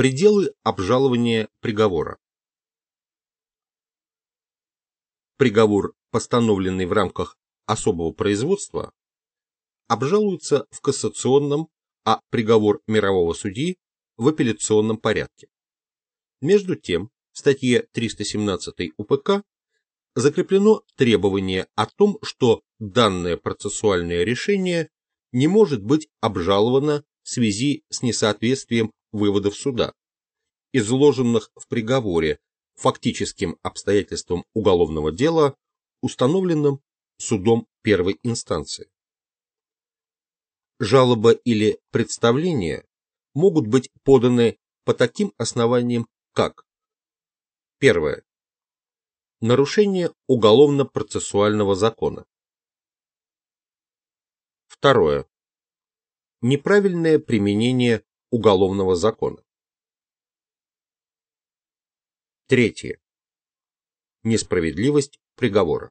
Пределы обжалования приговора. Приговор, постановленный в рамках особого производства, обжалуется в кассационном, а приговор мирового судьи в апелляционном порядке. Между тем, в статье 317 УПК закреплено требование о том, что данное процессуальное решение не может быть обжаловано в связи с несоответствием выводов суда, изложенных в приговоре фактическим обстоятельствам уголовного дела, установленным судом первой инстанции. Жалоба или представление могут быть поданы по таким основаниям, как Первое. Нарушение уголовно-процессуального закона. Второе. Неправильное применение уголовного закона. Третье. Несправедливость приговора.